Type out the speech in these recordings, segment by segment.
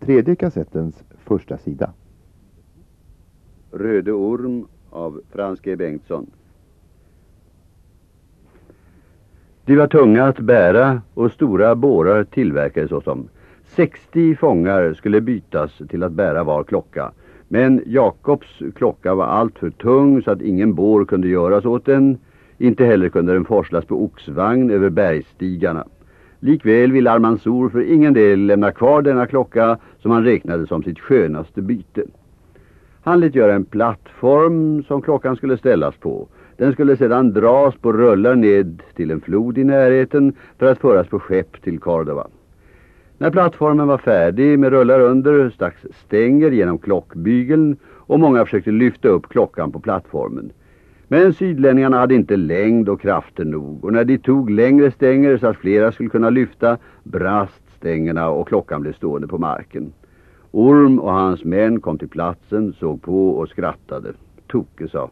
Tredje kassettens första sida. Röde orm av Frans G. Bengtsson. De var tunga att bära och stora bårar tillverkades såsom. 60 fångar skulle bytas till att bära var klocka. Men Jakobs klocka var alltför tung så att ingen bår kunde göras åt den. Inte heller kunde den forslas på oxvagn över bergstigarna. Likväl ville Armansor för ingen del lämna kvar denna klocka som han räknade som sitt skönaste byte. Han lät göra en plattform som klockan skulle ställas på. Den skulle sedan dras på rullar ned till en flod i närheten för att föras på skepp till Cordova. När plattformen var färdig med rullar under stacks stänger genom klockbygeln och många försökte lyfta upp klockan på plattformen. Men sydlänningarna hade inte längd och krafter nog och när de tog längre stänger så att flera skulle kunna lyfta brast stängerna och klockan blev stående på marken. Orm och hans män kom till platsen, såg på och skrattade. Toke sa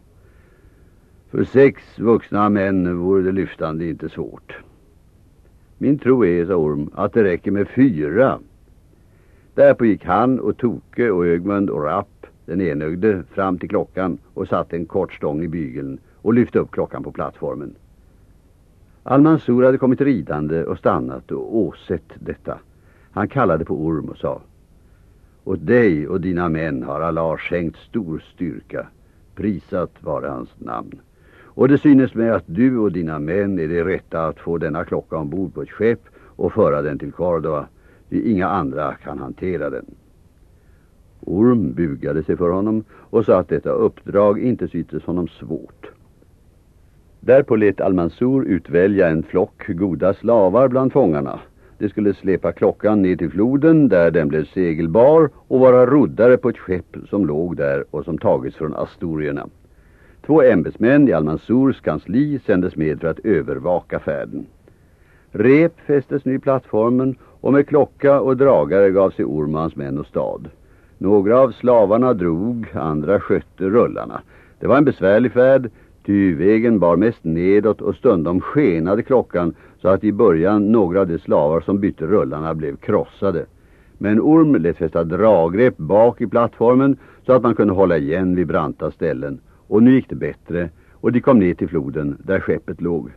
För sex vuxna män vore det lyftande inte svårt. Min tro är, sa Orm, att det räcker med fyra. Därpå gick han och Toke och Ögmund och Rapp, den enögde, fram till klockan och satte en kort stång i bygeln och lyfte upp klockan på plattformen. Almansur hade kommit ridande och stannat och åsett detta. Han kallade på Orm och sa Åt dig och dina män har Allah skänkt stor styrka. Prisat vare hans namn. Och det synes mig att du och dina män är det rätta att få denna klocka ombord på ett skepp och föra den till Cordova. Inga andra kan hantera den. Orm bugade sig för honom och sa att detta uppdrag inte syntes honom svårt. Därpå lät Almansor utvälja en flock goda slavar bland fångarna. De skulle släpa klockan ner till floden där den blev segelbar och vara roddare på ett skepp som låg där och som tagits från astorierna. Två ämbetsmän i Almansors kansli sändes med för att övervaka färden. Rep fästes nu i plattformen och med klocka och dragare gav sig Ormans män och stad. Några av slavarna drog, andra skötte rullarna. Det var en besvärlig färd, ty vägen bar mest nedåt och stundom skenade klockan så att i början några av de slavar som bytte rullarna blev krossade. Men Orm lät fästa draggrepp bak i plattformen så att man kunde hålla igen vid branta ställen och nu gick det bättre och de kom ner till floden där skeppet låg.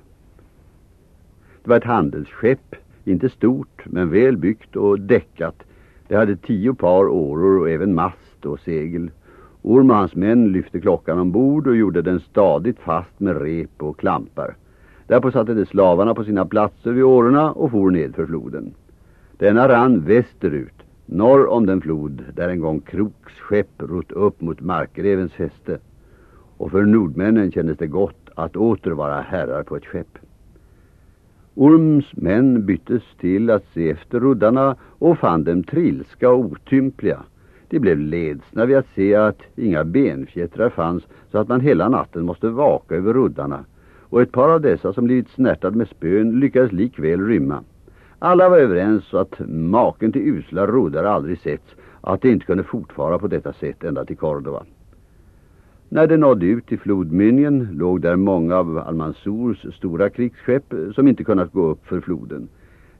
Det var ett handelsskepp, inte stort men väl byggt och däckat. Det hade tio par åror och även mast och segel. Orm och hans män lyfte klockan ombord och gjorde den stadigt fast med rep och klampar. Därpå satte de slavarna på sina platser vid årorna och for ned för floden. Denna rann västerut, norr om den flod där en gång Kroks skepp rott upp mot markrevens fäste och för nordmännen kändes det gott att åter vara herrar på ett skepp. Orms män byttes till att se efter roddarna och fann dem trilska och otympliga. De blev ledsna vid att se att inga benfjättrar fanns så att man hela natten måste vaka över roddarna och ett par av dessa som blivit snärtade med spön lyckades likväl rymma. Alla var överens att maken till usla roddare aldrig setts att de inte kunde fortfara på detta sätt ända till Cordova. När det nådde ut till flodmynningen låg där många av Almansors stora krigsskepp som inte kunnat gå upp för floden.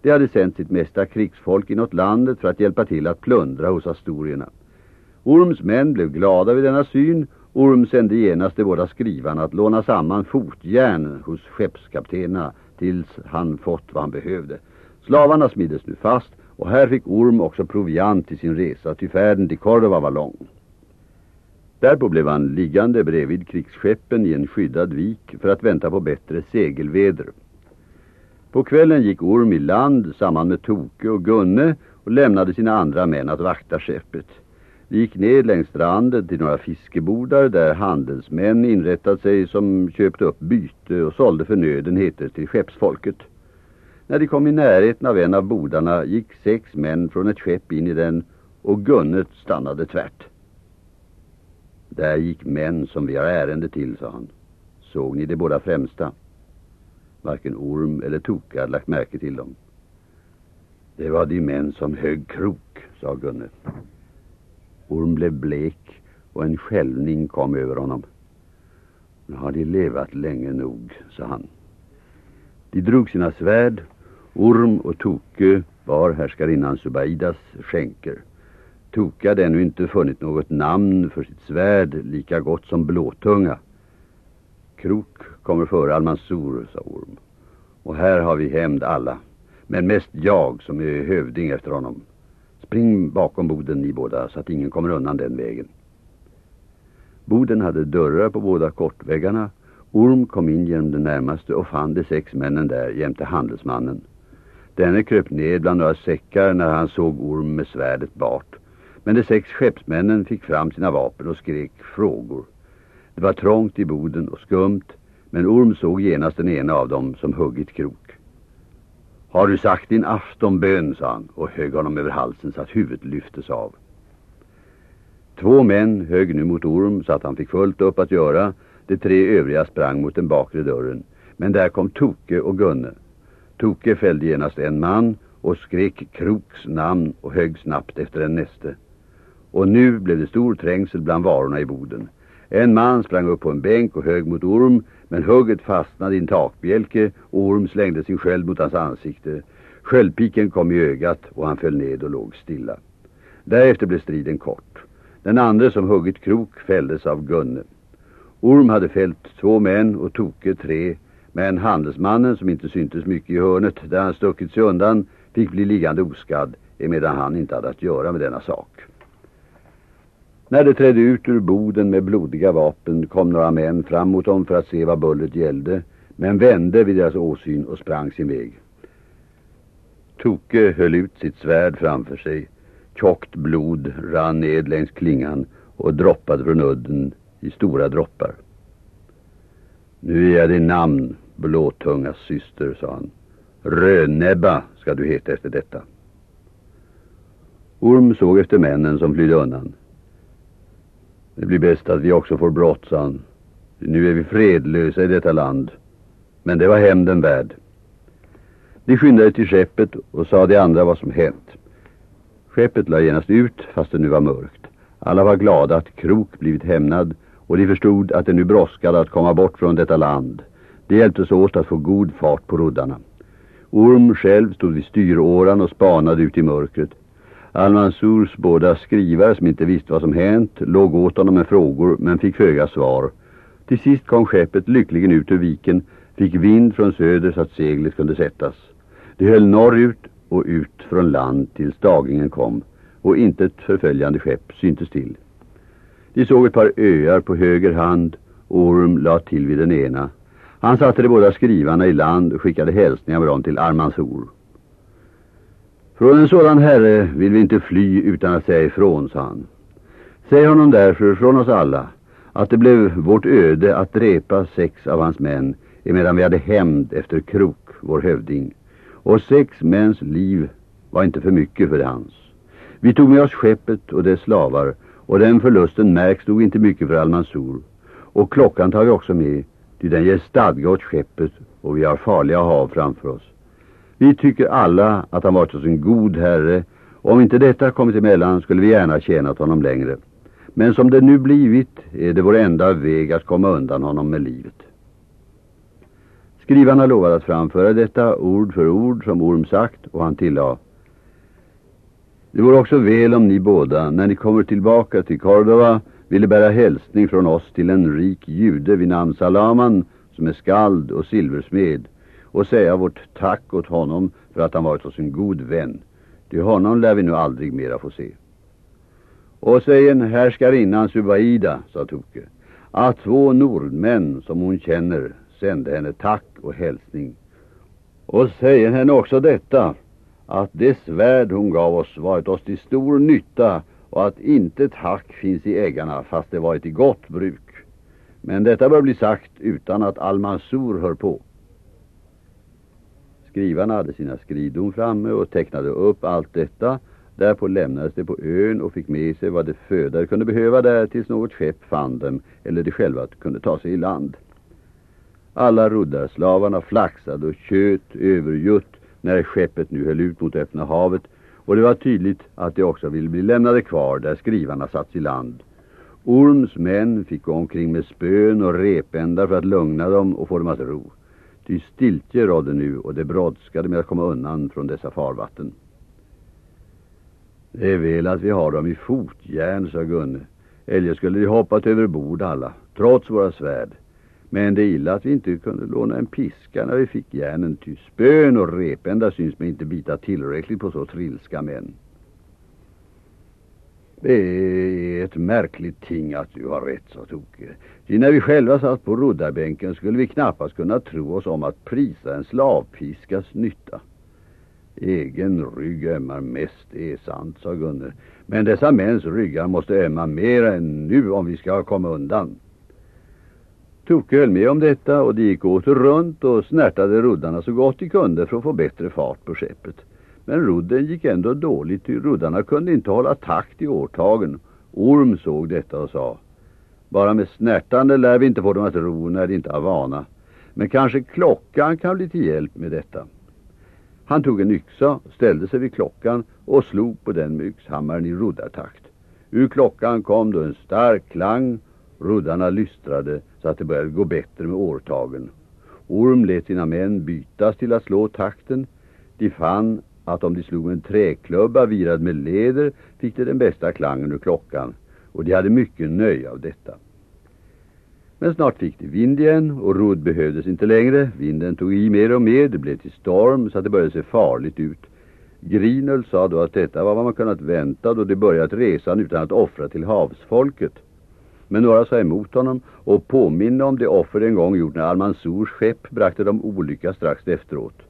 De hade sänt sitt mesta krigsfolk inåt landet för att hjälpa till att plundra hos astorierna. Orms män blev glada vid denna syn. Orm sände genast de båda skrivarna att låna samman fotjärn hos skeppskaptenerna tills han fått vad han behövde. Slavarna smides nu fast och här fick Orm också proviant till sin resa till färden till Cordova var lång. Därpå blev han liggande bredvid krigsskeppen i en skyddad vik för att vänta på bättre segelväder. På kvällen gick Orm i land samman med Toke och Gunne och lämnade sina andra män att vakta skeppet. De gick ned längs stranden till några fiskebodar där handelsmän inrättat sig som köpte upp byte och sålde förnödenheter till skeppsfolket. När de kom i närheten av en av bodarna gick sex män från ett skepp in i den och Gunnet stannade tvärt. Där gick män som vi har ärende till, sa han. Såg ni de båda främsta? Varken Orm eller Toka hade lagt märke till dem. Det var de män som högg krok, sa Gunne. Orm blev blek och en skälvning kom över honom. Nu har de levat länge nog, sa han. De drog sina svärd. Orm och Toke var härskarinnan Subaidas skänker. Toke hade ännu inte funnit något namn för sitt svärd lika gott som blåtunga. Krok kommer före Almansor, sa Orm. Och här har vi hämnd alla. Men mest jag som är hövding efter honom. Spring bakom boden ni båda så att ingen kommer undan den vägen. Boden hade dörrar på båda kortväggarna. Orm kom in genom den närmaste och fann de sex männen där jämte handelsmannen. Denne kröp ned bland några säckar när han såg Orm med svärdet bart. Men de sex skeppsmännen fick fram sina vapen och skrek frågor. Det var trångt i boden och skumt, men Orm såg genast den ena av dem som huggit krok. Har du sagt din aftonbön, sa han och högg honom över halsen så att huvudet lyftes av. Två män högg nu mot Orm så att han fick fullt upp att göra. De tre övriga sprang mot den bakre dörren. Men där kom Toke och Gunne. Toke fällde genast en man och skrek Kroks namn och högg snabbt efter en näste. Och nu blev det stor trängsel bland varorna i boden. En man sprang upp på en bänk och högg mot Orm, men hugget fastnade i en takbjälke och Orm slängde sin sköld mot hans ansikte. Sköldpiken kom i ögat och han föll ned och låg stilla. Därefter blev striden kort. Den andra som huggit krok fälldes av Gunne. Orm hade fällt två män och Toke tre, men handelsmannen som inte syntes mycket i hörnet där han stuckit sig undan fick bli liggande oskadd emedan han inte hade att göra med denna sak. När de trädde ut ur boden med blodiga vapen kom några män fram mot dem för att se vad bullet gällde, men vände vid deras åsyn och sprang sin väg. Toke höll ut sitt svärd framför sig. Tjockt blod rann ned längs klingan och droppade från udden i stora droppar. Nu är jag din namn, blåtungas syster, sa han. Rönnäbba ska du heta efter detta. Orm såg efter männen som flydde undan. Det blir bäst att vi också får brott, sa han. Nu är vi fredlösa i detta land. Men det var hämnden värd. De skyndade till skeppet och sa de andra vad som hänt. Skeppet la genast ut, fast det nu var mörkt. Alla var glada att Krok blivit hämnad och de förstod att det nu brådskade att komma bort från detta land. De hjälptes åt att få god fart på roddarna. Orm själv stod vid styråran och spanade ut i mörkret. Al-Mansurs båda skrivare som inte visste vad som hänt låg åt honom med frågor men fick föga svar. Till sist kom skeppet lyckligen ut ur viken, fick vind från söder så att seglet kunde sättas. Det höll norrut och ut från land tills dagingen kom och inte ett förföljande skepp syntes till. De såg ett par öar på höger hand Orm la till vid den ena. Han satte de båda skrivarna i land och skickade hälsningar med dem till Armansor. Från en sådan herre vill vi inte fly utan att säga ifrån, sa han. Säg honom därför från oss alla att det blev vårt öde att drepa sex av hans män emedan vi hade hämnd efter Krok, vår hövding. Och sex mäns liv var inte för mycket för hans. Vi tog med oss skeppet och dess slavar och den förlusten märks nog inte mycket för Almansor. Och klockan tar vi också med, ty den ger stadga åt skeppet och vi har farliga hav framför oss. Vi tycker alla att han varit hos en god herre och om inte detta kommit emellan skulle vi gärna tjänat honom längre. Men som det nu blivit är det vår enda väg att komma undan honom med livet. Skrivarna lovade att framföra detta ord för ord som Orm sagt och han tillade Det vore också väl om ni båda, när ni kommer tillbaka till Cordova, ville bära hälsning från oss till en rik jude vid namn Salaman som är skald och silversmed och säga vårt tack åt honom för att han varit oss en god vän. Till honom lär vi nu aldrig mera få se. Och säg en härskarinnan Subaida, sa Toke, att två nordmän som hon känner sände henne tack och hälsning. Och säger henne också detta, att det svärd hon gav oss varit oss till stor nytta och att inte hack finns i ägarna fast det varit i gott bruk. Men detta bör bli sagt utan att Almansor hör på. Skrivarna hade sina skrivdon framme och tecknade upp allt detta. Därpå lämnades de på ön och fick med sig vad de födare kunde behöva där tills något skepp fann dem eller de själva kunde ta sig i land. Alla roddarslavarna flaxade och tjöt överjutt när skeppet nu höll ut mot öppna havet och det var tydligt att de också ville bli lämnade kvar där skrivarna satts i land. Orms män fick gå omkring med spön och repändar för att lugna dem och få dem att ro. Ty stiltje rådde nu och det brådskade med att komma undan från dessa farvatten. Det är väl att vi har dem i fotjärn, sa Gunne. Eljest skulle de hoppat över bord alla, trots våra svärd. Men det är illa att vi inte kunde låna en piska när vi fick järnen, ty spön och repända syns mig inte bita tillräckligt på så trilska män. Det är ett märkligt ting att du har rätt, sa Toke. Ty när vi själva satt på roddarbänken skulle vi knappast kunna tro oss om att prisa en slavpiskas nytta. Egen rygg ömmar mest, det är sant, sa Gunnar. Men dessa mäns ryggar måste ömma mer än nu om vi ska komma undan. Toke höll med om detta och de gick åter runt och snärtade roddarna så gott de kunde för att få bättre fart på skeppet. Men rodden gick ändå dåligt, ty roddarna kunde inte hålla takt i årtagen. Orm såg detta och sa, bara med snärtande lär vi inte få dem att ro när de inte har vana. Men kanske klockan kan bli till hjälp med detta. Han tog en yxa, ställde sig vid klockan och slog på den med yxhammaren i roddartakt. Ur klockan kom då en stark klang, roddarna lystrade så att det började gå bättre med årtagen. Orm lät sina män bytas till att slå takten. De fann att om de slog en träklubba virad med leder fick de den bästa klangen ur klockan och de hade mycket nöje av detta. Men snart fick de vind igen och rodd behövdes inte längre. Vinden tog i mer och mer, det blev till storm så att det började se farligt ut. Grinel sa då att detta var vad man kunnat vänta då de börjat resan utan att offra till havsfolket. Men några sa emot honom och påminna om det offer en gång gjort när Almansors skepp brakte dem olycka strax efteråt.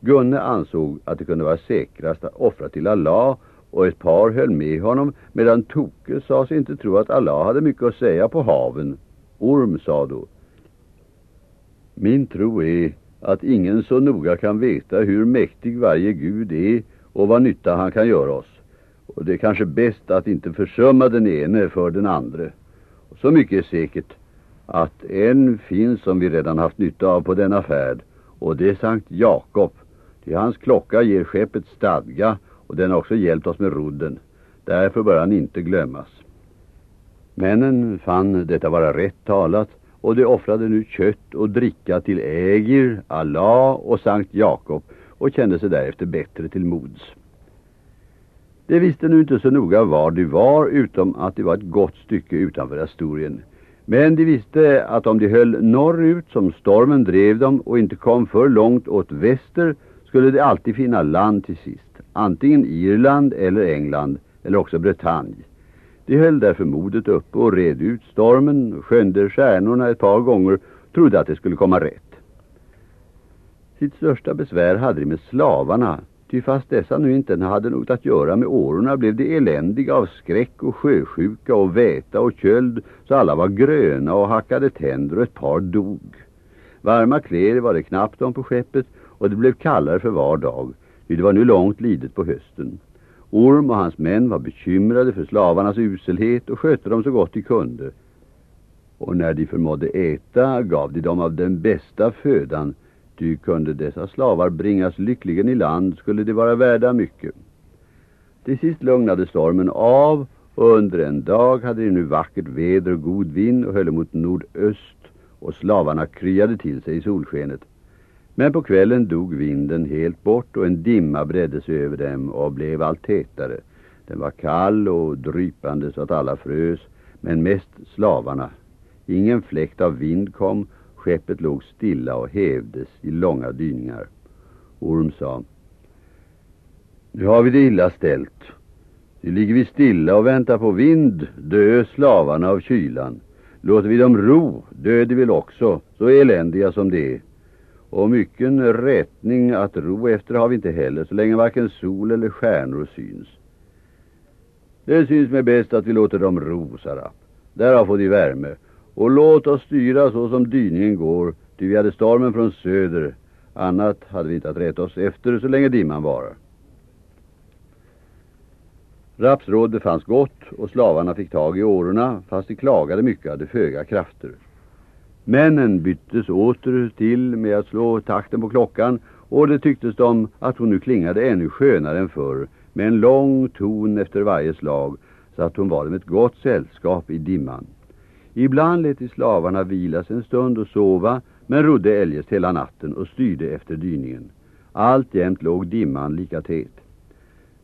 Gunne ansåg att det kunde vara säkrast att offra till Allah och ett par höll med honom medan Toke sa sig inte tro att Allah hade mycket att säga på haven. Orm sa då Min tro är att ingen så noga kan veta hur mäktig varje gud är och vad nytta han kan göra oss. Och det är kanske bäst att inte försumma den ene för den andra. Så mycket är säkert att en finns som vi redan haft nytta av på denna färd och det är Sankt Jakob. Till hans klocka ger skeppet stadga och den har också hjälpt oss med rodden. Därför bör han inte glömmas. Männen fann detta vara rätt talat och de offrade nu kött och dricka till Ägir, Allah och Sankt Jakob och kände sig därefter bättre till mods. De visste nu inte så noga var de var utom att det var ett gott stycke utanför Asturien. Men de visste att om de höll norrut som stormen drev dem och inte kom för långt åt väster skulle de alltid finna land till sist. Antingen Irland eller England eller också Bretagne. De höll därför modet uppe och red ut stormen, skönde stjärnorna ett par gånger, trodde att det skulle komma rätt. Sitt största besvär hade de med slavarna, ty fast dessa nu inte hade något att göra med årorna blev de eländiga av skräck och sjösjuka och väta och köld så alla var gröna och hackade tänder och ett par dog. Varma kläder var det knappt om på skeppet och det blev kallare för var dag, ty det var nu långt lidet på hösten. Orm och hans män var bekymrade för slavarnas uselhet och skötte dem så gott de kunde. Och när de förmådde äta gav de dem av den bästa födan, ty kunde dessa slavar bringas lyckligen i land skulle de vara värda mycket. Till sist lugnade stormen av och under en dag hade de nu vackert väder och god vind och höll mot nordöst och slavarna kryade till sig i solskenet. Men på kvällen dog vinden helt bort och en dimma bredde sig över dem och blev allt tätare. Den var kall och drypande så att alla frös, men mest slavarna. Ingen fläkt av vind kom, skeppet låg stilla och hävdes i långa dyningar. Orm sa, nu har vi det illa ställt. Nu ligger vi stilla och väntar på vind, dö slavarna av kylan. Låter vi dem ro, döder vi väl också, så eländiga som det är. Och mycken rättning att ro efter har vi inte heller så länge varken sol eller stjärnor syns. Det syns mig bäst att vi låter dem ro, Sarap. Därav får de värme. Och låt oss styra så som dyningen går, ty vi hade stormen från söder. Annat hade vi inte att rätta oss efter så länge dimman varar. Raps råd befanns gott och slavarna fick tag i årorna fast de klagade mycket hade föga krafter. Männen byttes åter till med att slå takten på klockan och det tycktes dem att hon nu klingade ännu skönare än förr med en lång ton efter varje slag så att hon var med ett gott sällskap i dimman. Ibland lät de slavarna vilas en stund och sova men rodde eljest hela natten och styrde efter dyningen. Alltjämt låg dimman lika tät.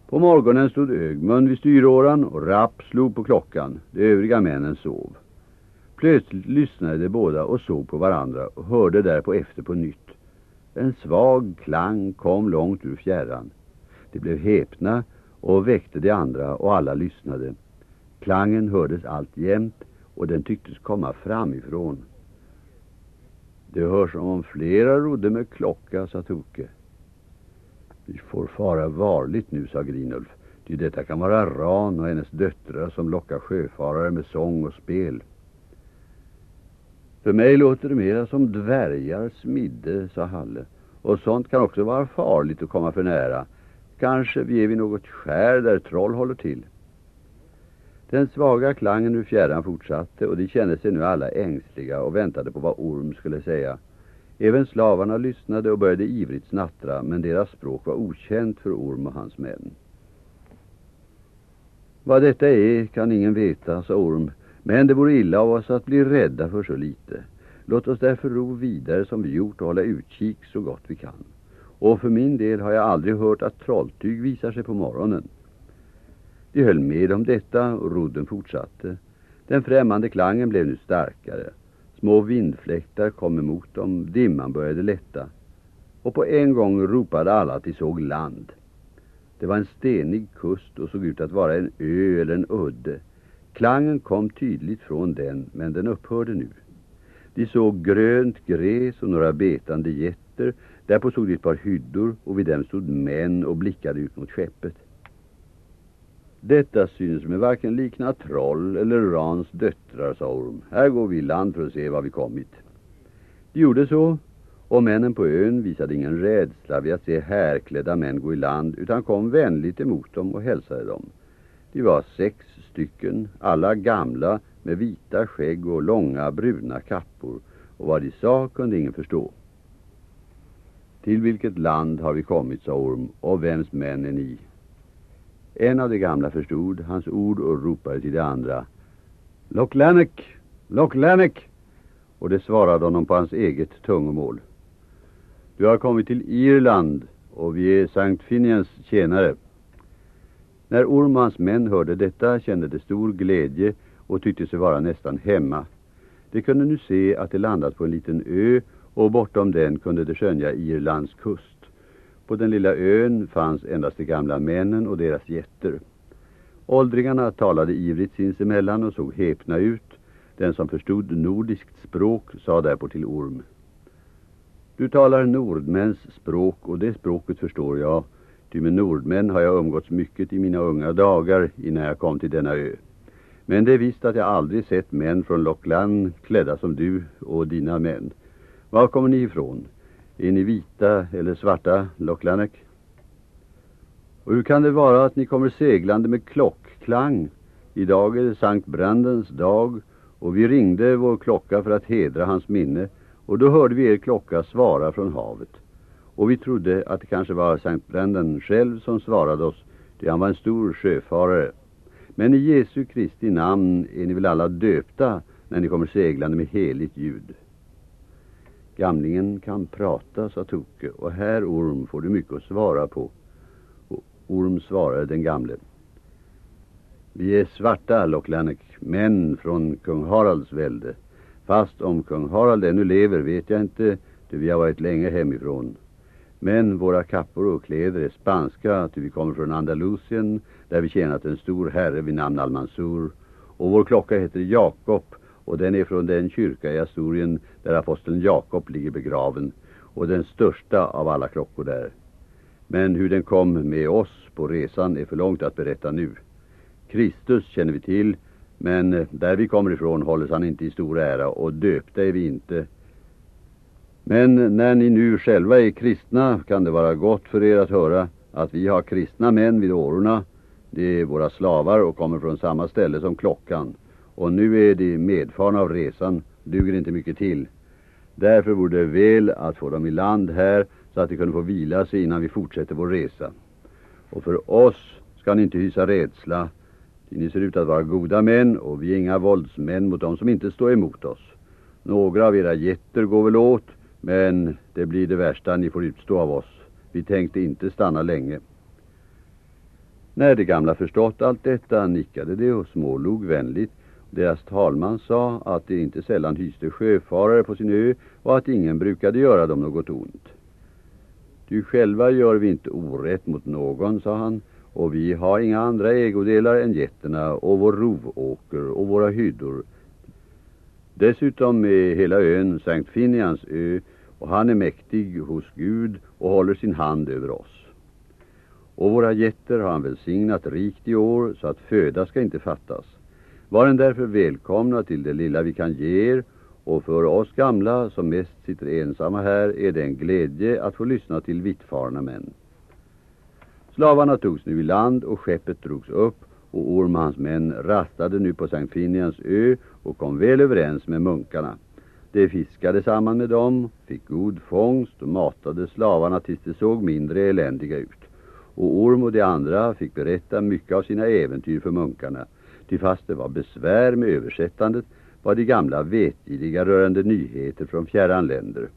På morgonen stod Ögmund vid styråran och Rapp slog på klockan. De övriga männen sov. Plötsligt lyssnade de båda och såg på varandra och hörde därpå efter på nytt. En svag klang kom långt ur fjärran. De blev häpna och väckte de andra och alla lyssnade. Klangen hördes allt jämt och den tycktes komma framifrån. Det hörs som om flera rodde med klocka, sa Toke. Vi får fara varligt nu, sa Grinulf. Ty detta kan vara Ran och hennes döttrar som lockar sjöfarare med sång och spel. För mig låter det mera som dvärgar smidde, sa Halle. Och sånt kan också vara farligt att komma för nära. Kanske vi är vid något skär där troll håller till. Den svaga klangen ur fjärran fortsatte och de kände sig nu alla ängsliga och väntade på vad Orm skulle säga. Även slavarna lyssnade och började ivrigt snattra men deras språk var okänt för Orm och hans män. Vad detta är kan ingen veta, sa Orm, men det vore illa av oss att bli rädda för så lite. Låt oss därför ro vidare som vi gjort och hålla utkik så gott vi kan. Och för min del har jag aldrig hört att trolltyg visar sig på morgonen. De höll med om detta och rodden fortsatte. Den främmande klangen blev nu starkare. Små vindfläktar kom emot dem, dimman började lätta. Och på en gång ropade alla att de såg land. Det var en stenig kust och såg ut att vara en ö eller en udde. Klangen kom tydligt från den, men den upphörde nu. De såg grönt gräs och några betande getter. Därpå såg de ett par hyddor och vid dem stod män och blickade ut mot skeppet. Detta synes mig varken likna troll eller Rans döttrar, sa Orm. Här går vi i land för att se var vi kommit. De gjorde så, och männen på ön visade ingen rädsla vid att se härklädda män gå i land, utan kom vänligt emot dem och hälsade dem. De var sex stycken, alla gamla, med vita skägg och långa bruna kappor, och vad de sa kunde ingen förstå. Till vilket land har vi kommit, sa Orm, och vems män är ni? En av de gamla förstod hans ord och ropade till de andra. Locklanek! Locklanek! Och det svarade honom på hans eget tungomål. Du har kommit till Irland och vi är Sankt Finians tjänare. När Orm och hans män hörde detta kände de stor glädje och tyckte sig vara nästan hemma. De kunde nu se att de landat på en liten ö och bortom den kunde de skönja Irlands kust. På den lilla ön fanns endast de gamla männen och deras jätter. Åldringarna talade ivrigt sinsemellan och såg häpna ut. Den som förstod nordiskt språk sa därpå till Orm. Du talar nordmäns språk och det språket förstår jag. Ty med nordmän har jag umgåtts mycket i mina unga dagar innan jag kom till denna ö. Men det är visst att jag aldrig sett män från Lockland klädda som du och dina män. Var kommer ni ifrån? Är ni vita eller svarta, Locklanek? Och hur kan det vara att ni kommer seglande med klockklang? Idag är det Sankt Brandens dag och vi ringde vår klocka för att hedra hans minne och då hörde vi er klocka svara från havet. Och vi trodde att det kanske var Sankt Branden själv som svarade oss, ty han var en stor sjöfarare. Men i Jesu Kristi namn är ni väl alla döpta när ni kommer seglande med heligt ljud. Gamlingen kan prata, sa Toke, och här Orm får du mycket att svara på. Och Orm svarade den gamle. Vi är svarta, Locklanek, män från kung Haralds välde. Fast om kung Harald ännu lever vet jag inte, ty vi har varit länge hemifrån. Men våra kappor och kläder är spanska, ty vi kommer från Andalusien, där vi tjänat en stor herre vid namn Almansur. Och vår klocka heter Jakob, och den är från den kyrka i Asturien där aposteln Jakob ligger begraven och den största av alla klockor där. Men hur den kom med oss på resan är för långt att berätta nu. Kristus känner vi till, men där vi kommer ifrån hålles han inte i stor ära och döpta är vi inte. Men när ni nu själva är kristna kan det vara gott för er att höra att vi har kristna män vid årorna. Det är våra slavar och kommer från samma ställe som klockan och nu är de medfarna av resan, duger inte mycket till. Därför vore det väl att få dem i land här så att de kunde få vila sig innan vi fortsätter vår resa. Och för oss ska ni inte hysa rädsla. Ni ser ut att vara goda män och vi är inga våldsmän mot dem som inte står emot oss. Några av era jätter går väl åt, men det blir det värsta ni får utstå av oss. Vi tänkte inte stanna länge. När de gamla förstått allt detta nickade de och smålog vänligt. Deras talman sa att de inte sällan hyste sjöfarare på sin ö och att ingen brukade göra dem något ont. Du själva gör vi inte orätt mot någon, sa han, och vi har inga andra ägodelar än getterna och vår rovåker och våra hyddor. Dessutom är hela ön Sankt Finians ö och han är mäktig hos Gud och håller sin hand över oss. Och våra getter har han välsignat rikt i år så att föda ska inte fattas. Varen därför välkomna till det lilla vi kan ge er och för oss gamla som mest sitter ensamma här är det en glädje att få lyssna till vittfarna män. Slavarna togs nu i land och skeppet drogs upp och Orm och hans män rastade nu på Sankt Finians ö och kom väl överens med munkarna. De fiskade samman med dem, fick god fångst och matade slavarna tills de såg mindre eländiga ut. Och Orm och de andra fick berätta mycket av sina äventyr för munkarna. Ty fast det var besvär med översättandet var de gamla vetgiriga rörande nyheter från fjärran länder.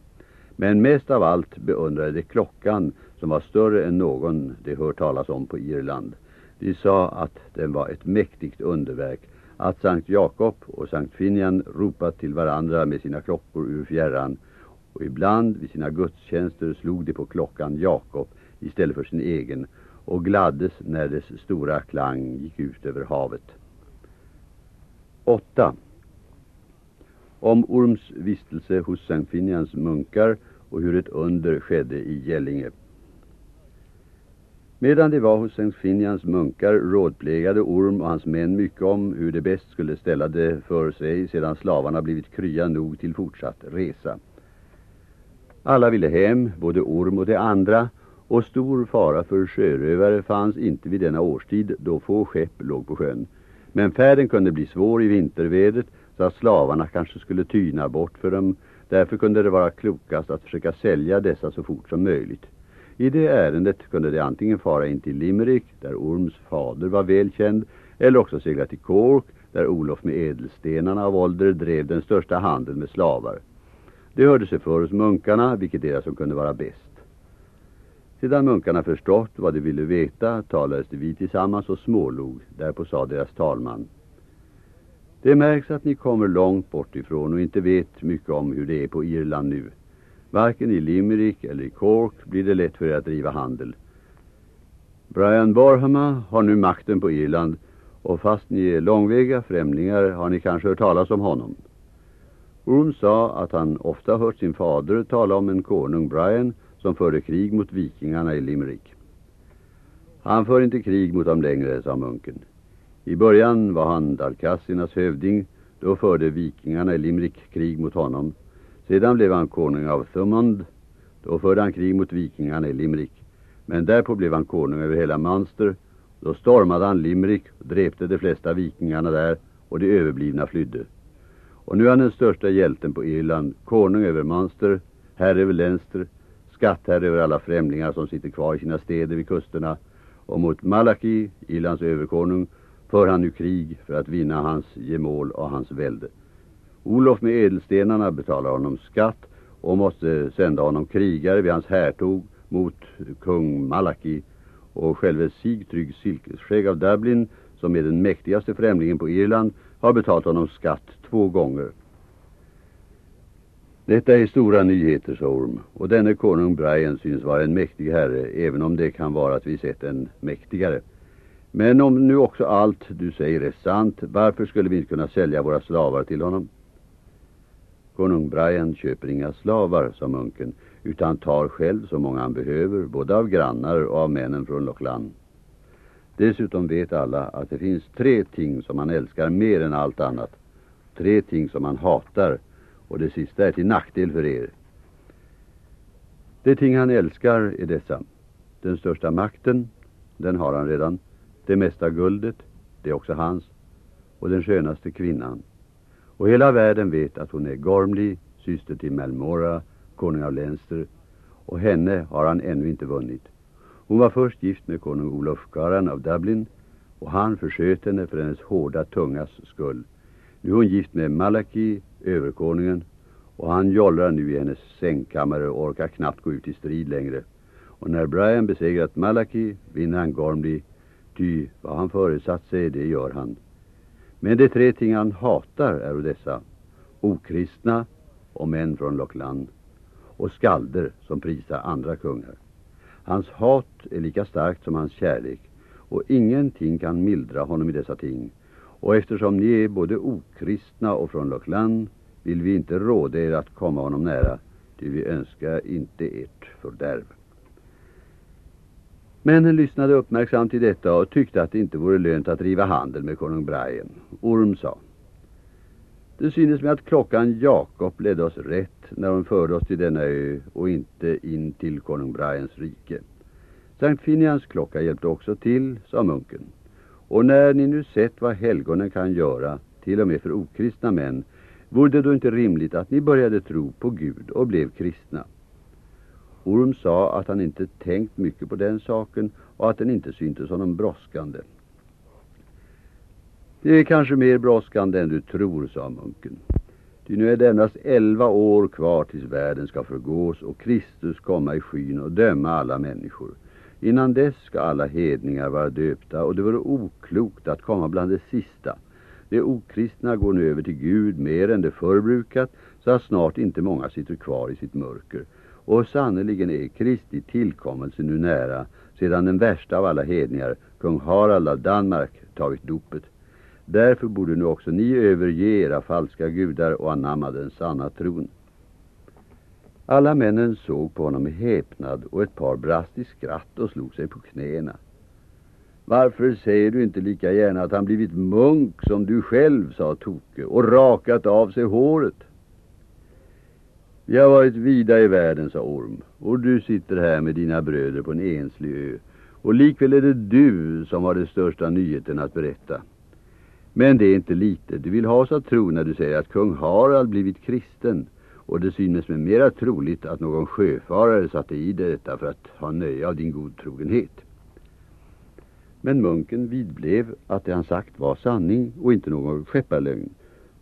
Men mest av allt beundrade de klockan som var större än någon de hört talas om på Irland. De sa att den var ett mäktigt underverk, att Sankt Jakob och Sankt Finian ropat till varandra med sina klockor ur fjärran och ibland vid sina gudstjänster slog de på klockan Jakob istället för sin egen och gladdes när dess stora klang gick ut över havet. 8. Om Orms vistelse hos Sankt Finians munkar och hur ett under skedde i Gällinge. Medan de var hos Sankt Finjans munkar rådplägade Orm och hans män mycket om hur de bäst skulle ställa det för sig sedan slavarna blivit krya nog till fortsatt resa. Alla ville hem, både Orm och de andra, och stor fara för sjörövare fanns inte vid denna årstid då få skepp låg på sjön. Men färden kunde bli svår i vintervädret så att slavarna kanske skulle tyna bort för dem. Därför kunde det vara klokast att försöka sälja dessa så fort som möjligt. I det ärendet kunde de antingen fara in till Limerick, där Orms fader var välkänd, eller också segla till Cork, där Olof med ädelstenarna av ålder drev den största handeln med slavar. Det hörde sig för hos munkarna, vilket deras som kunde vara bäst. Sedan munkarna förstått vad de ville veta talades de vi tillsammans och smålog. Därpå sa deras talman. Det märks att ni kommer långt bort ifrån och inte vet mycket om hur det är på Irland nu. Varken i Limerick eller i Cork blir det lätt för er att driva handel. Brian Borhama har nu makten på Irland och fast ni är långväga främlingar har ni kanske hört talas om honom. Orm sa att han ofta hört sin fader tala om en konung Brian som förde krig mot vikingarna i Limerick. Han för inte krig mot dem längre, sa munken. I början var han Dalkassinas hövding, då förde vikingarna i Limerick krig mot honom. Sedan blev han konung av Thumond, då förde han krig mot vikingarna i Limerick. Men därpå blev han konung över hela Munster. Då stormade han Limerick och drepte de flesta vikingarna där och de överblivna flydde. Och nu är han den största hjälten på Irland, konung över Munster, herre över Leinster, skattherre över alla främlingar som sitter kvar i sina städer vid kusterna. Och mot Malaki, Irlands överkonung, för han nu krig för att vinna hans gemål och hans välde. Olof med edelstenarna betalar honom skatt och måste sända honom krigare vid hans härtog mot kung Malaki och själve Sigtrygg Silkesskägg av Dublin som är den mäktigaste främlingen på Irland har betalt honom skatt två gånger. Detta är stora nyheter, sa Orm, och denne konung Brian syns vara en mäktig herre, även om det kan vara att vi sett en mäktigare. Men om nu också allt du säger är sant, varför skulle vi inte kunna sälja våra slavar till honom? Konung Brian köper inga slavar, sa munken, utan tar själv så många han behöver, både av grannar och av männen från Lochlan. Dessutom vet alla att det finns tre ting som han älskar mer än allt annat. Tre ting som han hatar, och det sista är till nackdel för er. De ting han älskar är dessa. Den största makten, den har han redan. Det mesta guldet, det är också hans. Och den skönaste kvinnan. Och hela världen vet att hon är Gormley, syster till Melmora, konung av Leinster. Och henne har han ännu inte vunnit. Hon var först gift med konung Olof Garan av Dublin och han försköt henne för hennes hårda tungas skull. Nu är hon gift med Malaki, överkonungen, och han jollrar nu i hennes sängkammare och orkar knappt gå ut i strid längre. Och när Brian besegrat Malaki vinner han Gormley Ty vad han föresatt sig, det gör han. Men de tre ting han hatar är dessa. Okristna och män från Lockland och skalder som prisar andra kungar. Hans hat är lika starkt som hans kärlek och ingenting kan mildra honom i dessa ting. Och eftersom ni är både okristna och från Lockland vill vi inte råda er att komma honom nära, ty vi önskar inte ert fördärv. Männen lyssnade uppmärksamt till detta och tyckte att det inte vore lönt att driva handel med konung Brian. Orm sa Det synes mig att klockan Jakob ledde oss rätt när hon förde oss till denna ö och inte in till konung Brians rike. Sankt Finians klocka hjälpte också till, sa munken. Och när ni nu sett vad helgonen kan göra, till och med för okristna män, vore det då inte rimligt att ni började tro på Gud och blev kristna? Orm sa att han inte tänkt mycket på den saken och att den inte syntes honom brådskande. Det är kanske mer brådskande än du tror, sa munken. Ty nu är det endast elva år kvar tills världen ska förgås och Kristus komma i skyn och döma alla människor. Innan dess ska alla hedningar vara döpta och det vore oklokt att komma bland det sista. De okristna går nu över till Gud mer än det förbrukat så att snart inte många sitter kvar i sitt mörker. Och sannoliken är Kristi tillkommelse nu nära sedan den värsta av alla hedningar, kung Harald av Danmark, tagit dopet. Därför borde nu också ni överge era falska gudar och anamma den sanna tron. Alla männen såg på honom med häpnad och ett par brast i skratt och slog sig på knäna. Varför säger du inte lika gärna att han blivit munk som du själv, sa Toke, och rakat av sig håret? Vi har varit vida i världen, sa Orm, och du sitter här med dina bröder på en enslig ö. Och likväl är det du som har de största nyheten att berätta. Men det är inte lite. Du vill ha oss att tro när du säger att kung Harald blivit kristen. Och det synes mig mera troligt att någon sjöfarare satte i dig detta för att ha nöje av din godtrogenhet. Men munken vidblev att det han sagt var sanning och inte någon skepparlögn.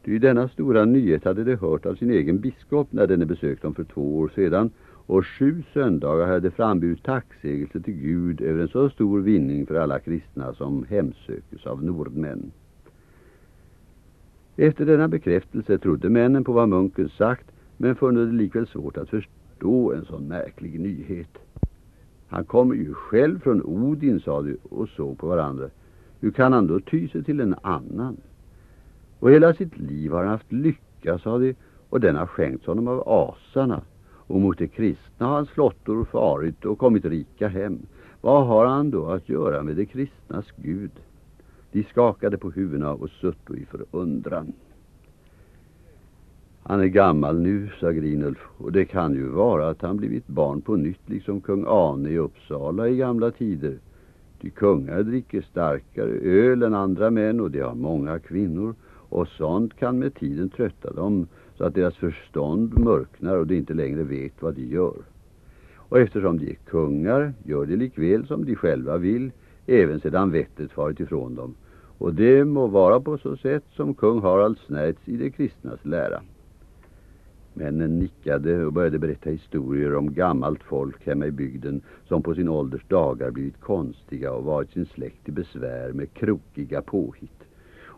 Ty denna stora nyhet hade de hört av sin egen biskop när denne besökt dem för två år sedan och sju söndagar hade frambjudit tacksägelse till Gud över en så stor vinning för alla kristna som hemsökes av nordmän. Efter denna bekräftelse trodde männen på vad munken sagt men funnit det likväl svårt att förstå en sån märklig nyhet. Han kommer ju själv från Odin, sa de och såg på varandra. Hur kan han då ty sig till en annan? Och hela sitt liv har han haft lycka, sa de, och den har skänkts honom av asarna. Och mot de kristna har hans flottor farit och kommit rika hem. Vad har han då att göra med de kristnas Gud? De skakade på huvudena och sutto i förundran. Han är gammal nu, sa Grinulf, och det kan ju vara att han blivit barn på nytt liksom kung Ane i Uppsala i gamla tider. De kungar dricker starkare öl än andra män och de har många kvinnor och sånt kan med tiden trötta dem så att deras förstånd mörknar och de inte längre vet vad de gör. Och eftersom de är kungar gör de likväl som de själva vill, även sedan vettet farit ifrån dem. Och det må vara på så sätt som kung Harald snärts i de kristnas lära. Männen nickade och började berätta historier om gammalt folk hemma i bygden som på sin ålders dagar blivit konstiga och varit sin släkt i besvär med krokiga påhitt.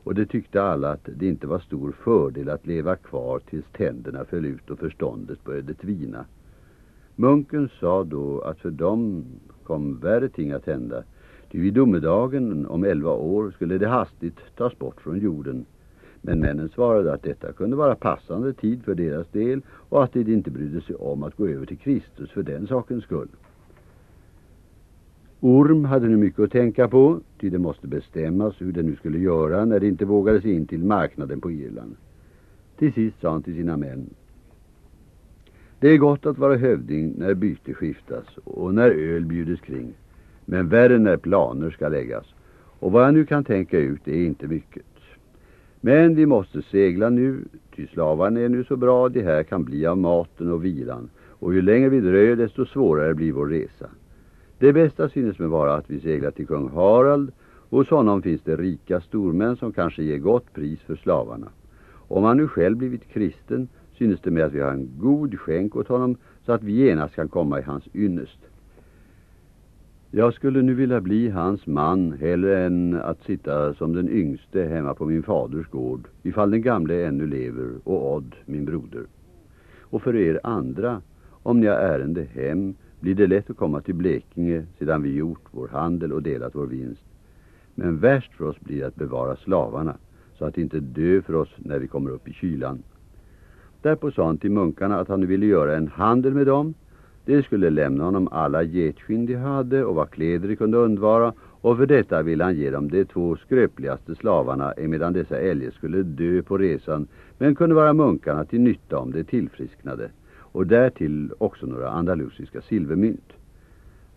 Och det tyckte alla att det inte var stor fördel att leva kvar tills tänderna föll ut och förståndet började tvina. Munken sa då att för dem kom värre ting att hända. Ty vid domedagen om elva år skulle det hastigt tas bort från jorden men männen svarade att detta kunde vara passande tid för deras del och att de inte brydde sig om att gå över till Kristus för den sakens skull. Orm hade nu mycket att tänka på, ty det måste bestämmas hur det nu skulle göra när det inte vågade sig in till marknaden på Irland. Till sist sa han till sina män. Det är gott att vara hövding när byte skiftas och när öl bjudes kring, men värre när planer ska läggas. Och vad jag nu kan tänka ut är inte mycket. Men vi måste segla nu, ty slavarna är nu så bra det här kan bli av maten och vilan. Och ju längre vi dröjer desto svårare blir vår resa. Det bästa synes mig vara att vi seglar till kung Harald. Hos honom finns det rika stormän som kanske ger gott pris för slavarna. Om han nu själv blivit kristen synes det mig att vi har en god skänk åt honom så att vi genast kan komma i hans ynnest. Jag skulle nu vilja bli hans man hellre än att sitta som den yngste hemma på min faders gård ifall den gamle ännu lever och Odd, min broder. Och för er andra, om ni har ärende hem, blir det lätt att komma till Blekinge sedan vi gjort vår handel och delat vår vinst. Men värst för oss blir att bevara slavarna så att inte dö för oss när vi kommer upp i kylan. Därpå sa han till munkarna att han ville göra en handel med dem de skulle lämna honom alla getskinn de hade och vad kläder de kunde undvara och för detta ville han ge dem de två skröpligaste slavarna emedan dessa eljest skulle dö på resan men kunde vara munkarna till nytta om de tillfrisknade och därtill också några andalusiska silvermynt.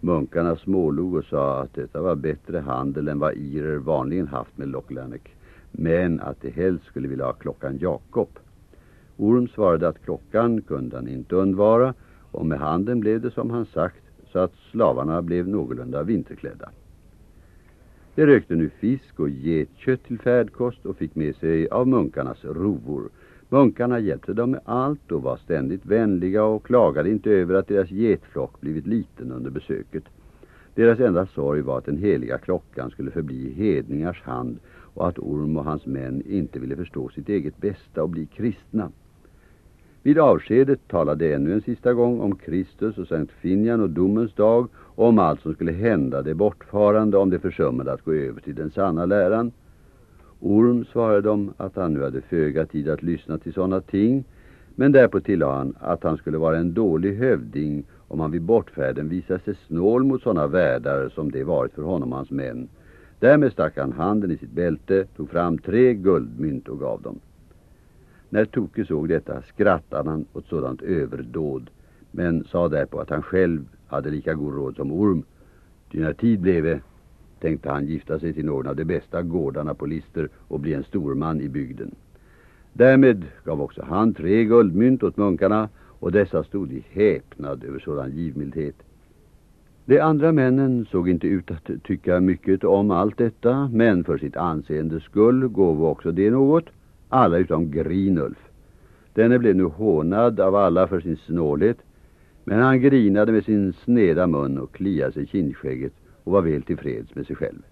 Munkarna smålog och sa att detta var bättre handel än vad irer vanligen haft med Locklanek men att de helst skulle vilja ha klockan Jakob. Orm svarade att klockan kunde han inte undvara och med handen blev det som han sagt så att slavarna blev någorlunda vinterklädda. De rökte nu fisk och getkött till färdkost och fick med sig av munkarnas rovor. Munkarna hjälpte dem med allt och var ständigt vänliga och klagade inte över att deras getflock blivit liten under besöket. Deras enda sorg var att den heliga klockan skulle förbli hedningars hand och att Orm och hans män inte ville förstå sitt eget bästa och bli kristna. Vid avskedet talade ännu en sista gång om Kristus och Sankt Finjan och domens dag och om allt som skulle hända det bortfarande om det försummade att gå över till den sanna läran. Orm svarade dem att han nu hade föga tid att lyssna till sådana ting men därpå tillade han att han skulle vara en dålig hövding om han vid bortfärden visade sig snål mot sådana värdar som det varit för honom och hans män. Därmed stack han handen i sitt bälte, tog fram tre guldmynt och gav dem. När Toke såg detta skrattade han åt sådant överdåd men sa därpå att han själv hade lika god råd som Orm. Ty när tid blev tänkte han gifta sig till någon av de bästa gårdarna på lister och bli en storman i bygden. Därmed gav också han tre guldmynt åt munkarna och dessa stod i häpnad över sådan givmildhet. De andra männen såg inte ut att tycka mycket om allt detta men för sitt anseendes skull gav också det något alla utom Grinulf. Denne blev nu hånad av alla för sin snålhet, men han grinade med sin sneda mun och kliade sig kindskägget och var väl tillfreds med sig själv.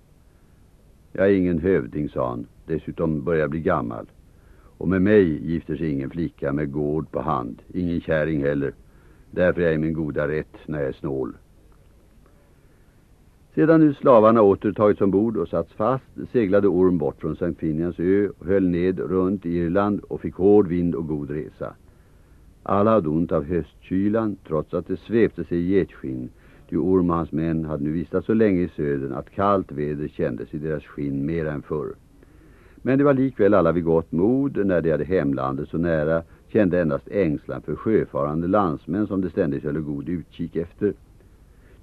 Jag är ingen hövding, sa han, dessutom börjar jag bli gammal. Och med mig gifter sig ingen flicka med gård på hand, ingen käring heller. Därför är jag i min goda rätt när jag är snål. Sedan nu slavarna åter tagits ombord och satts fast seglade Orm bort från Sankt Finians ö och höll ned runt Irland och fick hård vind och god resa. Alla hade ont av höstkylan trots att det svepte sig i getskinn. Ty Orm och hans män hade nu vistats så länge i södern att kallt väder kändes i deras skinn mer än förr. Men det var likväl alla vid gott mod när de hade hemlandet så nära kände endast ängslan för sjöfarande landsmän som de ständigt höll god utkik efter.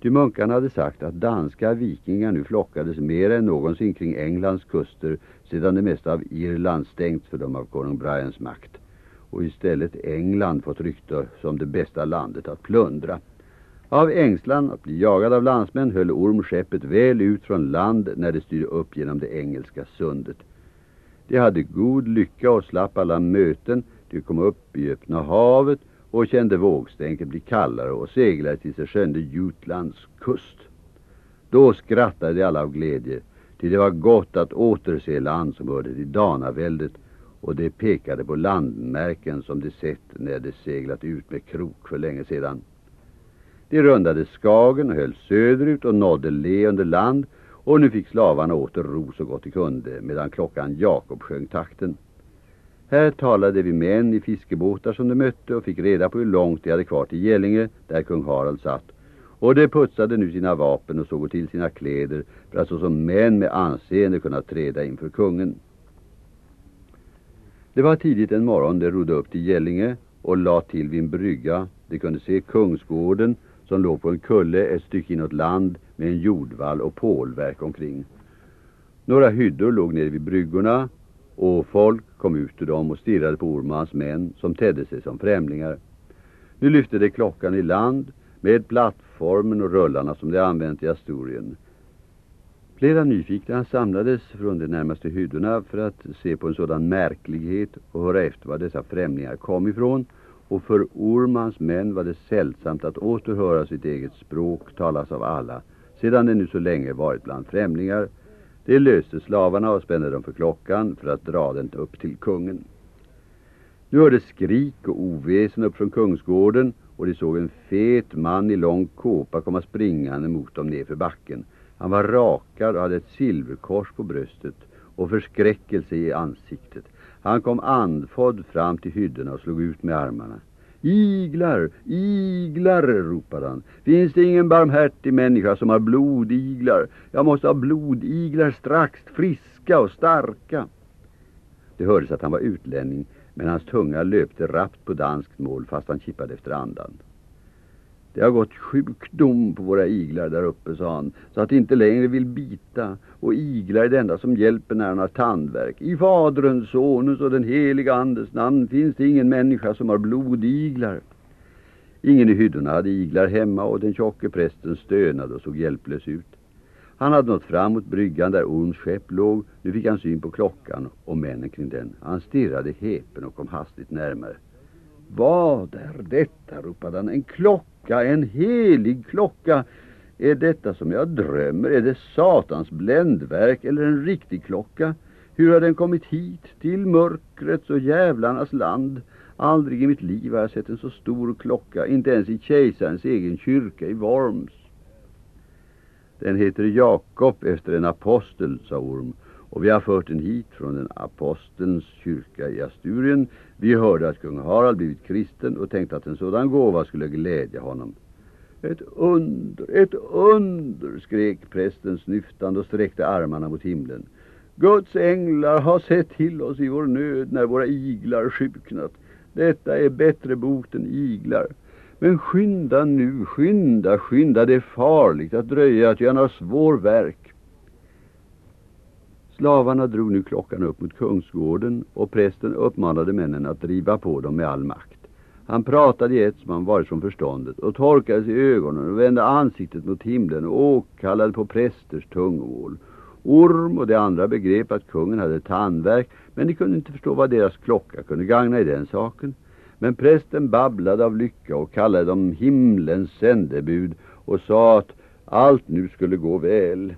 Ty munkarna hade sagt att danska vikingar nu flockades mer än någonsin kring Englands kuster sedan det mesta av Irland stängts för dem av konung Brians makt och istället England fått rykte som det bästa landet att plundra. Av ängslan att bli jagad av landsmän höll Orm skeppet väl ut från land när det styrde upp genom det engelska sundet. De hade god lycka och slapp alla möten, de kom upp i öppna havet och kände vågstänket bli kallare och seglade till sig skönde Jutlands kust. Då skrattade de alla av glädje, till det var gott att återse land som hörde till Danaväldet och de pekade på landmärken som de sett när de seglat ut med krok för länge sedan. De rundade Skagen och höll söderut och nådde le under land och nu fick slavarna åter ro så gott de kunde medan klockan Jakob sjöng takten. Här talade vi män i fiskebåtar som de mötte och fick reda på hur långt de hade kvar till Gällinge där kung Harald satt. Och de putsade nu sina vapen och såg till sina kläder för att såsom män med anseende kunna träda inför kungen. Det var tidigt en morgon de rodde upp till Gällinge och la till vid en brygga. De kunde se kungsgården som låg på en kulle ett stycke inåt land med en jordvall och pålverk omkring. Några hyddor låg nere vid bryggorna och folk kom ut ur dem och stirrade på Ormans män som tedde sig som främlingar. Nu lyfte de klockan i land med plattformen och rullarna som de använt i Asturien. Flera nyfikna samlades från de närmaste hyddorna för att se på en sådan märklighet och höra efter var dessa främlingar kom ifrån och för Ormans män var det sällsamt att återhöra sitt eget språk talas av alla sedan det nu så länge varit bland främlingar. De löste slavarna och spände dem för klockan för att dra den upp till kungen. Nu hördes skrik och oväsen upp från kungsgården och de såg en fet man i lång kåpa komma springande mot dem nerför backen. Han var rakad och hade ett silverkors på bröstet och förskräckelse i ansiktet. Han kom andfådd fram till hyddorna och slog ut med armarna. Iglar, iglar, ropade han. Finns det ingen barmhärtig människa som har blodiglar? Jag måste ha blodiglar strax, friska och starka. Det hördes att han var utlänning, men hans tunga löpte rappt på danskt mål fast han kippade efter andan. Det har gått sjukdom på våra iglar där uppe, sa han, så att de inte längre vill bita. Och iglar är det enda som hjälper när han har tandvärk. I Faderns, Sonens och den heliga Andes namn finns det ingen människa som har blodiglar. Ingen i hyddorna hade iglar hemma och den tjocke prästen stönade och såg hjälplös ut. Han hade nått fram mot bryggan där Orms skepp låg. Nu fick han syn på klockan och männen kring den. Han stirrade häpen och kom hastigt närmare. Vad är detta, ropade han. En klocka, en helig klocka. Är detta som jag drömmer? Är det satans bländverk eller en riktig klocka? Hur har den kommit hit, till mörkrets och jävlarnas land? Aldrig i mitt liv har jag sett en så stor klocka, inte ens i kejsarens egen kyrka i Worms. Den heter Jakob efter en apostel, sa Orm, och vi har fört den hit från en apostelns kyrka i Asturien. Vi hörde att kung Harald blivit kristen och tänkte att en sådan gåva skulle glädja honom. Ett under, ett under, skrek prästen snyftande och sträckte armarna mot himlen. Guds änglar har sett till oss i vår nöd när våra iglar sjuknat. Detta är bättre bot än iglar. Men skynda nu, skynda, skynda, det är farligt att dröja, att göra svår verk. Slavarna drog nu klockan upp mot kungsgården och prästen uppmanade männen att driva på dem med all makt. Han pratade i ett som han varit från förståndet och torkade sig i ögonen och vände ansiktet mot himlen och åkallade på prästers tungomål. Orm och de andra begrep att kungen hade tandverk men de kunde inte förstå vad deras klocka kunde gagna i den saken. Men prästen babblade av lycka och kallade dem himlens sändebud och sa att allt nu skulle gå väl.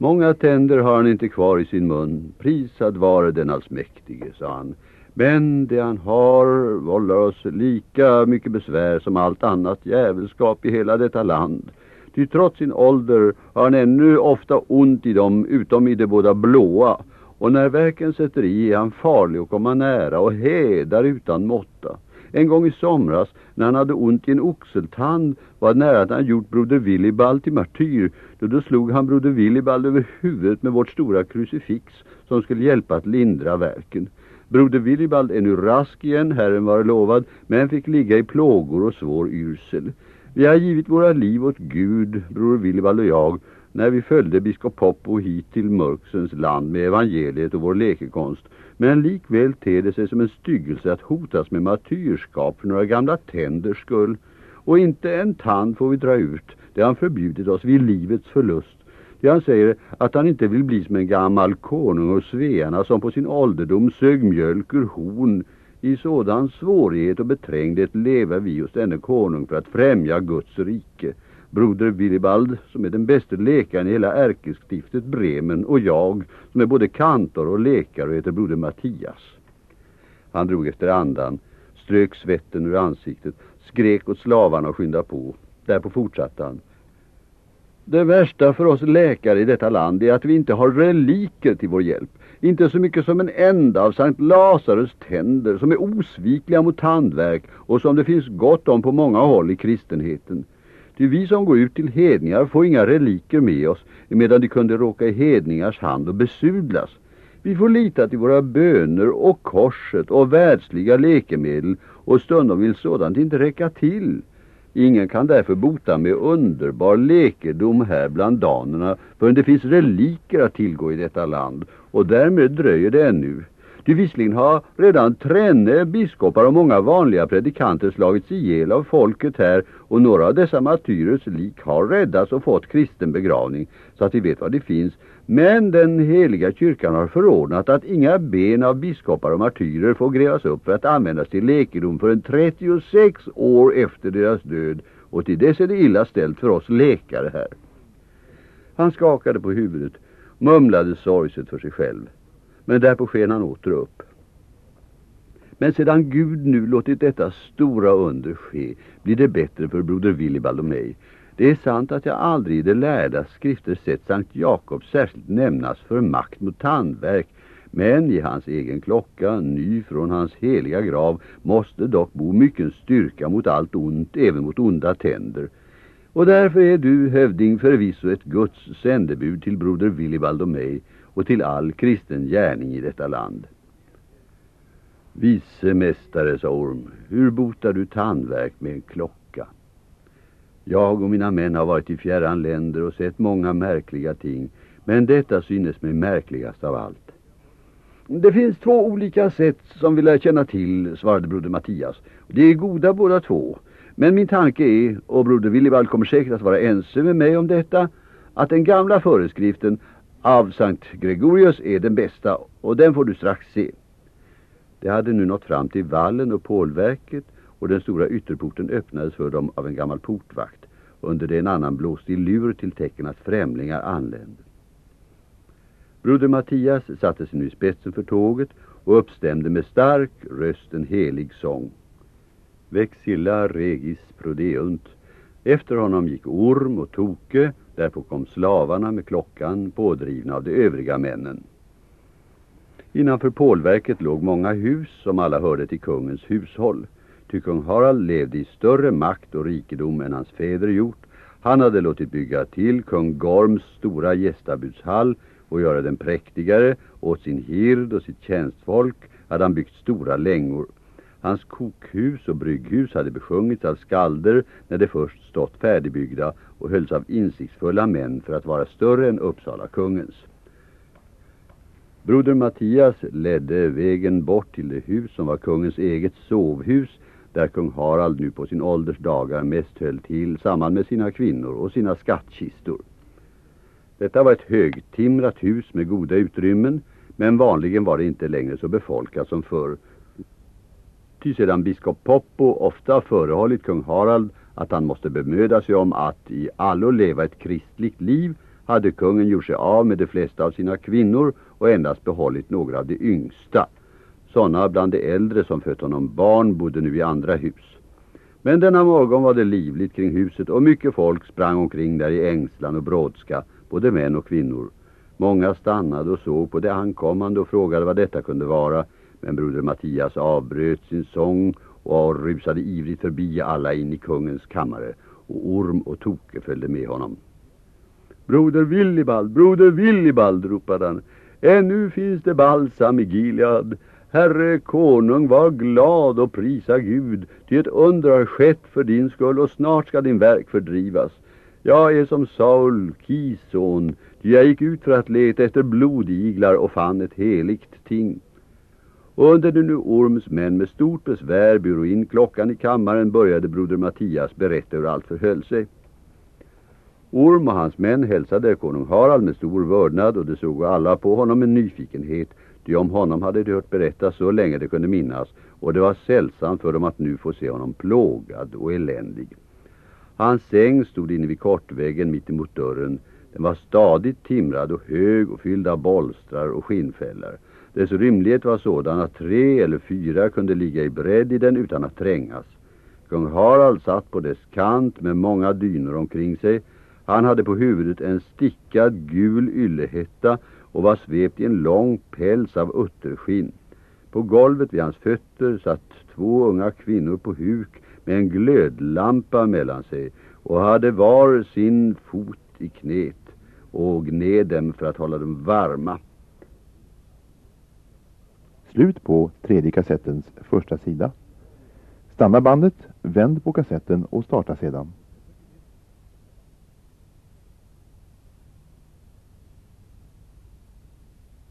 Många tänder har han inte kvar i sin mun. Prisad vare den allsmäktige, sa han. Men det han har vållar oss lika mycket besvär som allt annat jävelskap i hela detta land. Ty trots sin ålder har han ännu ofta ont i dem utom i de båda blåa. Och när verken sätter i är han farlig att komma nära och hädar utan måtta. En gång i somras när han hade ont i en oxeltand var det nära att han gjort broder Willibald till martyr. Då, då slog han broder Willibald över huvudet med vårt stora krucifix som skulle hjälpa att lindra verken. Broder Willibald är nu rask igen, Herren var lovad, men fick ligga i plågor och svår yrsel. Vi har givit våra liv åt Gud, bror Willibald och jag, när vi följde biskop Poppo hit till Mörksens land med evangeliet och vår lekekonst. Men likväl ter det sig som en styggelse att hotas med martyrskap för några gamla tänders skull. Och inte en tand får vi dra ut. Det har han förbjudit oss vid livets förlust. Det han säger att han inte vill bli som en gammal konung och svearna som på sin ålderdom sög mjölk ur horn. I sådan svårighet och beträngdhet lever vi hos denne konung för att främja Guds rike. Broder Willibald, som är den bästa läkaren i hela ärkestiftet Bremen, och jag, som är både kantor och läkare och heter broder Mattias. Han drog efter andan, strök svetten ur ansiktet, skrek åt slavarna och skynda på. Därpå fortsatte han. Det värsta för oss läkare i detta land är att vi inte har reliker till vår hjälp. Inte så mycket som en enda av Sankt Lazarus tänder som är osvikliga mot tandverk och som det finns gott om på många håll i kristenheten. Ty vi som går ut till hedningar får inga reliker med oss medan de kunde råka i hedningars hand och besudlas. Vi får lita till våra böner och korset och världsliga läkemedel och stundom vill sådant inte räcka till. Ingen kan därför bota med underbar läkedom här bland danerna förrän det finns reliker att tillgå i detta land och därmed dröjer det ännu. Ty visserligen har redan tränne biskopar och många vanliga predikanter slagits ihjäl av folket här och några av dessa martyrers lik har räddats och fått kristen begravning så att vi vet vad det finns. Men den heliga kyrkan har förordnat att inga ben av biskopar och martyrer får grävas upp för att användas till läkedom förrän 36 år efter deras död och till dess är det illa ställt för oss läkare här. Han skakade på huvudet, mumlade sorgset för sig själv. Men därpå sken han åter upp. Men sedan Gud nu låtit detta stora under ske blir det bättre för broder Willibald och mig. Det är sant att jag aldrig i de lärda skrifter sett Sankt Jakob särskilt nämnas för makt mot tandverk men i hans egen klocka, ny från hans heliga grav, måste dock bo mycket styrka mot allt ont, även mot onda tänder. Och därför är du, hövding, förvisso ett Guds sändebud till broder Willibald och mig och till all kristen gärning i detta land. Vice mästare, sa Orm, hur botar du tandverk med en klocka? Jag och mina män har varit i fjärran länder och sett många märkliga ting, men detta synes mig märkligast av allt. Det finns två olika sätt som vi lär känna till, svarade broder Mattias. Det är goda båda två. Men min tanke är, och broder Willibald kommer säkert att vara ense med mig om detta, att den gamla föreskriften av Sankt Gregorius är den bästa och den får du strax se. Det hade nu nått fram till vallen och pålverket och den stora ytterporten öppnades för dem av en gammal portvakt. Under det en annan blåste i lur till tecken att främlingar anlände. Broder Mattias satte sig nu i spetsen för tåget och uppstämde med stark röst en helig sång. Vexilla regis prodeunt. Efter honom gick Orm och Toke, därpå kom slavarna med klockan pådrivna av de övriga männen. Innanför pålverket låg många hus som alla hörde till kungens hushåll. Ty kung Harald levde i större makt och rikedom än hans fäder gjort. Han hade låtit bygga till kung Gorms stora gästabudshall och göra den präktigare. Åt sin hird och sitt tjänstfolk hade han byggt stora längor. Hans kokhus och brygghus hade besjungits av skalder när de först stått färdigbyggda och hölls av insiktsfulla män för att vara större än Uppsala kungens. Broder Mattias ledde vägen bort till det hus som var kungens eget sovhus där kung Harald nu på sin ålders dagar mest höll till samman med sina kvinnor och sina skattkistor. Detta var ett högtimrat hus med goda utrymmen men vanligen var det inte längre så befolkat som förr. Ty sedan biskop Poppo ofta förehållit kung Harald att han måste bemöda sig om att i allo leva ett kristligt liv hade kungen gjort sig av med de flesta av sina kvinnor och endast behållit några av de yngsta. Sådana bland de äldre som fött honom barn bodde nu i andra hus. Men denna morgon var det livligt kring huset och mycket folk sprang omkring där i ängslan och brådska både män och kvinnor. Många stannade och såg på det ankommande och frågade vad detta kunde vara. Men broder Mattias avbröt sin sång och rusade ivrigt förbi alla in i kungens kammare. Och Orm och Toke följde med honom. Broder Willibald, broder Willibald, ropade han. Ännu finns det balsam i Gilead. Herre konung, var glad och prisa Gud, ty ett under har skett för din skull och snart ska din verk fördrivas. Jag är som Saul, Kis son, jag gick ut för att leta efter blodiglar och fann ett heligt ting. Och under det nu Orms män med stort besvär byrå in klockan i kammaren började broder Mattias berätta hur allt förhöll sig. Orm och hans män hälsade konung Harald med stor vördnad och de såg alla på honom med nyfikenhet, ty om honom hade de hört berätta så länge de kunde minnas och det var sällsamt för dem att nu få se honom plågad och eländig. Hans säng stod inne vid kortväggen mitt emot dörren. Den var stadigt timrad och hög och fylld av bolstrar och skinnfällar. Dess rymlighet var sådan att tre eller fyra kunde ligga i bredd i den utan att trängas. Kung Harald satt på dess kant med många dynor omkring sig. Han hade på huvudet en stickad gul yllehetta och var svept i en lång päls av utterskinn. På golvet vid hans fötter satt två unga kvinnor på huk med en glödlampa mellan sig och hade var sin fot i knät och gned dem för att hålla dem varma. Slut på tredje kassettens första sida. Stanna bandet, vänd på kassetten och starta sedan.